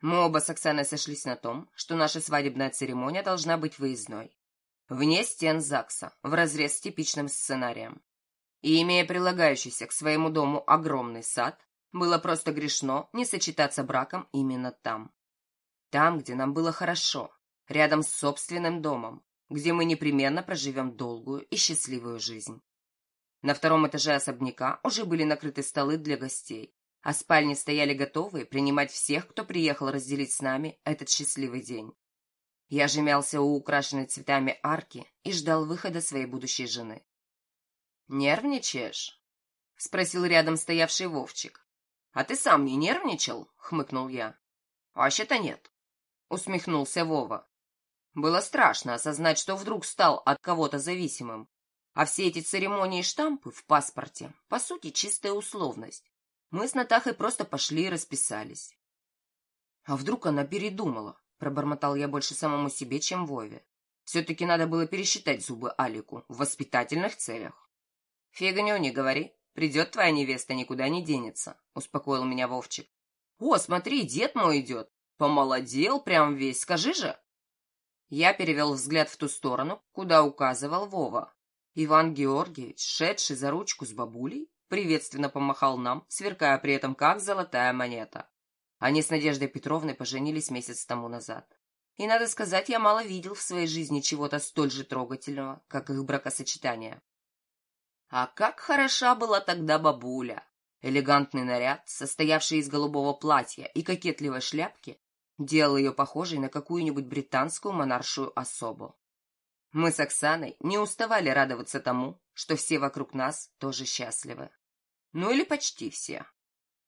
Мы оба с Оксаной сошлись на том, что наша свадебная церемония должна быть выездной. Вне стен ЗАГСа, вразрез с типичным сценарием. И имея прилагающийся к своему дому огромный сад, было просто грешно не сочетаться браком именно там. Там, где нам было хорошо, рядом с собственным домом, где мы непременно проживем долгую и счастливую жизнь. На втором этаже особняка уже были накрыты столы для гостей, а спальни стояли готовые принимать всех, кто приехал разделить с нами этот счастливый день. Я же мялся у украшенной цветами арки и ждал выхода своей будущей жены. «Нервничаешь?» — спросил рядом стоявший Вовчик. «А ты сам не нервничал?» — хмыкнул я. «Вообще-то нет», — усмехнулся Вова. Было страшно осознать, что вдруг стал от кого-то зависимым. А все эти церемонии и штампы в паспорте, по сути, чистая условность. Мы с Натахой просто пошли и расписались. А вдруг она передумала? Пробормотал я больше самому себе, чем Вове. Все-таки надо было пересчитать зубы Алику в воспитательных целях. Фигню не говори. Придет твоя невеста, никуда не денется, успокоил меня Вовчик. О, смотри, дед мой идет. Помолодел прям весь, скажи же. Я перевел взгляд в ту сторону, куда указывал Вова. Иван Георгиевич, шедший за ручку с бабулей, приветственно помахал нам, сверкая при этом как золотая монета. Они с Надеждой Петровной поженились месяц тому назад. И, надо сказать, я мало видел в своей жизни чего-то столь же трогательного, как их бракосочетание. А как хороша была тогда бабуля! Элегантный наряд, состоявший из голубого платья и кокетливой шляпки, делал ее похожей на какую-нибудь британскую монаршую особу. Мы с Оксаной не уставали радоваться тому, что все вокруг нас тоже счастливы. Ну или почти все.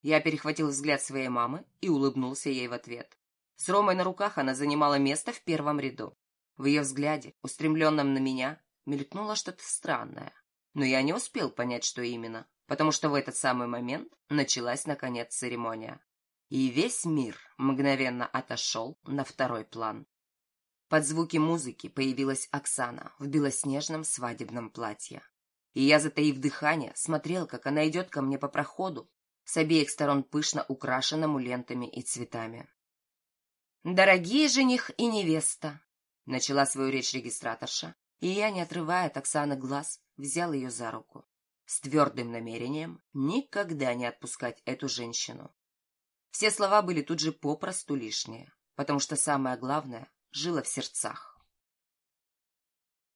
Я перехватил взгляд своей мамы и улыбнулся ей в ответ. С Ромой на руках она занимала место в первом ряду. В ее взгляде, устремленном на меня, мелькнуло что-то странное. Но я не успел понять, что именно, потому что в этот самый момент началась, наконец, церемония и весь мир мгновенно отошел на второй план. Под звуки музыки появилась Оксана в белоснежном свадебном платье. И я, затаив дыхание, смотрел, как она идет ко мне по проходу, с обеих сторон пышно украшенному лентами и цветами. «Дорогие жених и невеста!» — начала свою речь регистраторша, и я, не отрывая от Оксаны глаз, взял ее за руку, с твердым намерением никогда не отпускать эту женщину. Все слова были тут же попросту лишние, потому что самое главное жило в сердцах.